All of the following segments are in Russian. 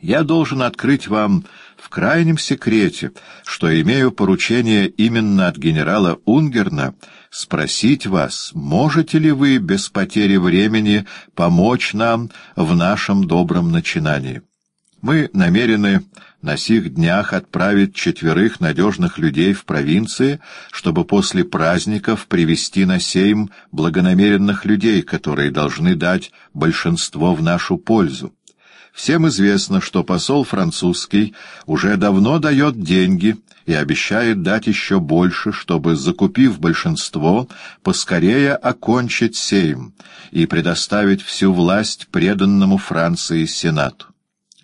Я должен открыть вам в крайнем секрете, что имею поручение именно от генерала Унгерна спросить вас, можете ли вы без потери времени помочь нам в нашем добром начинании. Мы намерены на сих днях отправить четверых надежных людей в провинции, чтобы после праздников привести на сейм благонамеренных людей, которые должны дать большинство в нашу пользу. Всем известно, что посол французский уже давно дает деньги и обещает дать еще больше, чтобы, закупив большинство, поскорее окончить сейм и предоставить всю власть преданному Франции Сенату.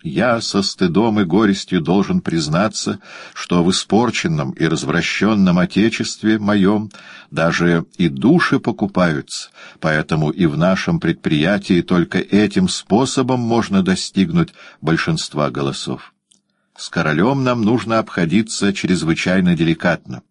Я со стыдом и горестью должен признаться, что в испорченном и развращенном Отечестве моем даже и души покупаются, поэтому и в нашем предприятии только этим способом можно достигнуть большинства голосов. С королем нам нужно обходиться чрезвычайно деликатно.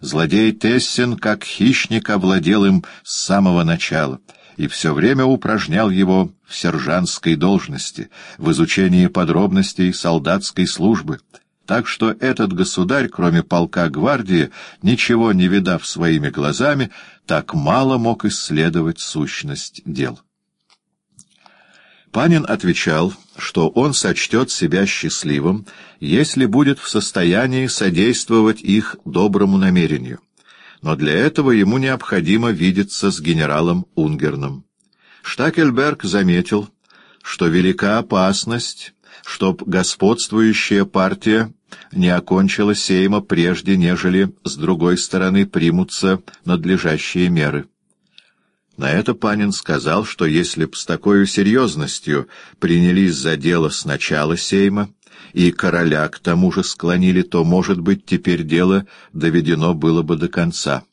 Злодей Тессин, как хищник, овладел им с самого начала — и все время упражнял его в сержантской должности, в изучении подробностей солдатской службы, так что этот государь, кроме полка гвардии, ничего не видав своими глазами, так мало мог исследовать сущность дел. Панин отвечал, что он сочтет себя счастливым, если будет в состоянии содействовать их доброму намерению но для этого ему необходимо видеться с генералом Унгерном. Штакельберг заметил, что велика опасность, чтоб господствующая партия не окончила сейма прежде, нежели с другой стороны примутся надлежащие меры. На это Панин сказал, что если б с такой серьезностью принялись за дело с начала сейма, и короля к тому же склонили, то, может быть, теперь дело доведено было бы до конца.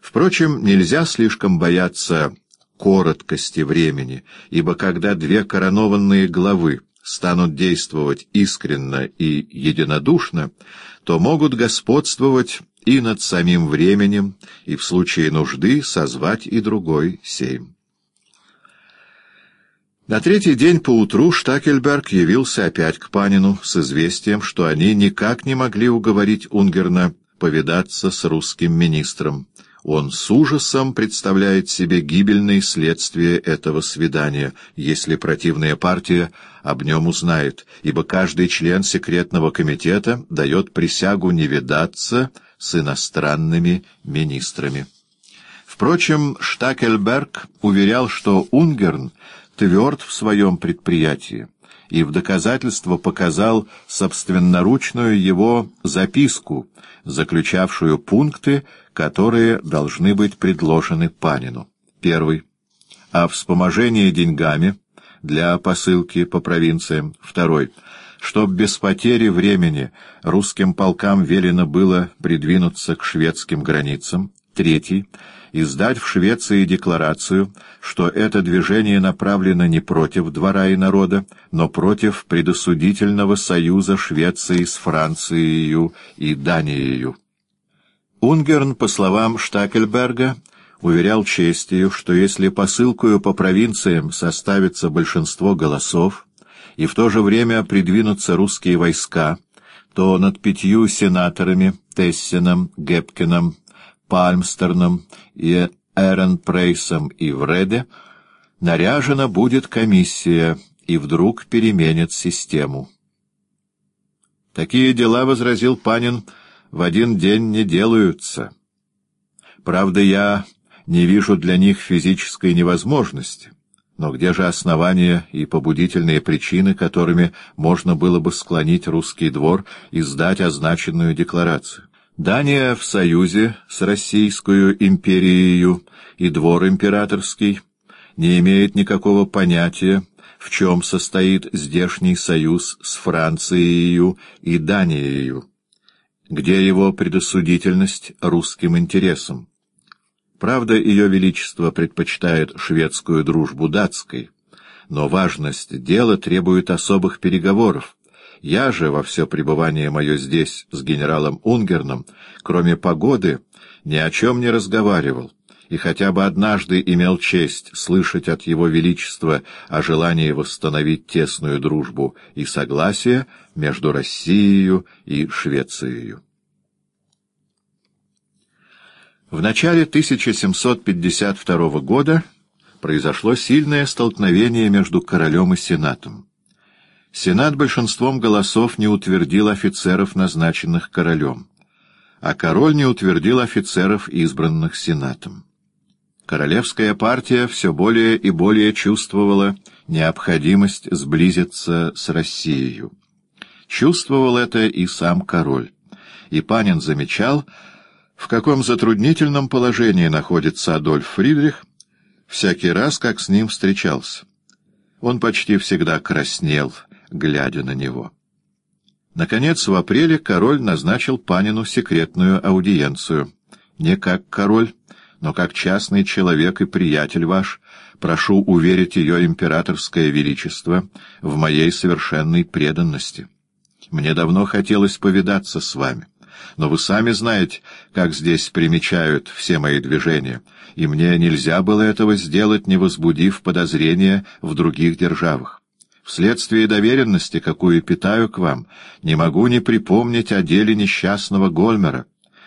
Впрочем, нельзя слишком бояться короткости времени, ибо когда две коронованные главы станут действовать искренно и единодушно, то могут господствовать и над самим временем, и в случае нужды созвать и другой сейм. На третий день поутру Штакельберг явился опять к Панину с известием, что они никак не могли уговорить Унгерна повидаться с русским министром. Он с ужасом представляет себе гибельные следствия этого свидания, если противная партия об нем узнает, ибо каждый член секретного комитета дает присягу не видаться с иностранными министрами. Впрочем, Штакельберг уверял, что Унгерн тверд в своем предприятии и в доказательство показал собственноручную его записку, заключавшую пункты, которые должны быть предложены Панину. Первый. О вспоможении деньгами для посылки по провинциям. Второй. Чтоб без потери времени русским полкам велено было придвинуться к шведским границам. Третий издать в Швеции декларацию, что это движение направлено не против двора и народа, но против предосудительного союза Швеции с Францией и Данией. Унгерн, по словам Штакельберга, уверял честью, что если посылкою по провинциям составится большинство голосов, и в то же время придвинутся русские войска, то над пятью сенаторами Тессином, Гепкиным, Пальмстерном и Эрен Прейсом и Вреде наряжена будет комиссия и вдруг переменит систему. Такие дела, — возразил Панин, — в один день не делаются. Правда, я не вижу для них физической невозможности. Но где же основания и побудительные причины, которыми можно было бы склонить русский двор и сдать означенную декларацию? Дания в союзе с Российскую империей и двор императорский не имеет никакого понятия, в чем состоит здешний союз с Францией и Данией, где его предосудительность русским интересам. Правда, Ее Величество предпочитает шведскую дружбу датской, но важность дела требует особых переговоров, я же во все пребывание мое здесь с генералом Унгерном, кроме погоды, ни о чем не разговаривал, и хотя бы однажды имел честь слышать от Его Величества о желании восстановить тесную дружбу и согласие между Россией и Швецией. В начале 1752 года произошло сильное столкновение между королем и сенатом. Сенат большинством голосов не утвердил офицеров, назначенных королем, а король не утвердил офицеров, избранных сенатом. Королевская партия все более и более чувствовала необходимость сблизиться с Россией. Чувствовал это и сам король. И Панин замечал, в каком затруднительном положении находится Адольф Фридрих, всякий раз, как с ним встречался. Он почти всегда краснел, глядя на него. Наконец, в апреле король назначил Панину секретную аудиенцию. Не как король, но как частный человек и приятель ваш, прошу уверить ее императорское величество в моей совершенной преданности. Мне давно хотелось повидаться с вами, но вы сами знаете, как здесь примечают все мои движения, и мне нельзя было этого сделать, не возбудив подозрения в других державах. Вследствие доверенности, какую питаю к вам, не могу не припомнить о деле несчастного Гольмера.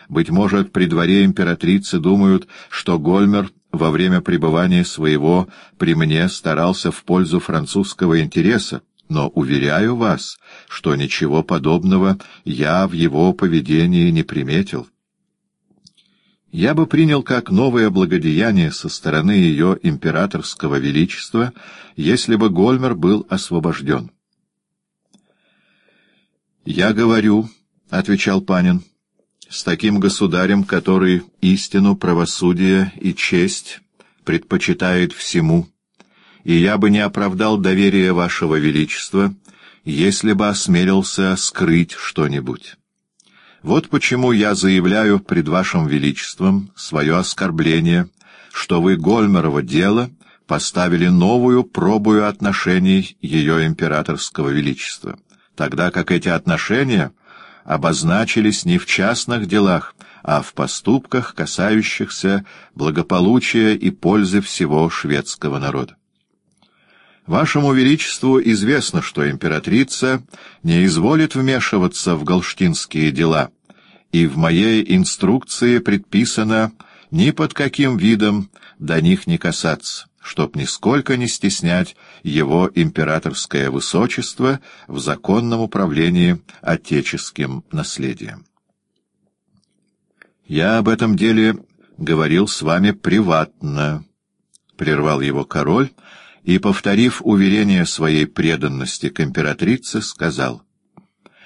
Быть может, при дворе императрицы думают, что Гольмер во время пребывания своего при мне старался в пользу французского интереса, но уверяю вас, что ничего подобного я в его поведении не приметил. Я бы принял как новое благодеяние со стороны ее императорского величества, если бы Гольмер был освобожден. «Я говорю», — отвечал Панин, — «с таким государем, который истину, правосудие и честь предпочитает всему» и я бы не оправдал доверия вашего величества, если бы осмелился скрыть что-нибудь. Вот почему я заявляю пред вашим величеством свое оскорбление, что вы Гольмерово дело поставили новую пробую отношений ее императорского величества, тогда как эти отношения обозначились не в частных делах, а в поступках, касающихся благополучия и пользы всего шведского народа. Вашему Величеству известно, что императрица не изволит вмешиваться в галштинские дела, и в моей инструкции предписано ни под каким видом до них не касаться, чтоб нисколько не стеснять его императорское высочество в законном управлении отеческим наследием. «Я об этом деле говорил с вами приватно», — прервал его король, — и, повторив уверение своей преданности к императрице, сказал,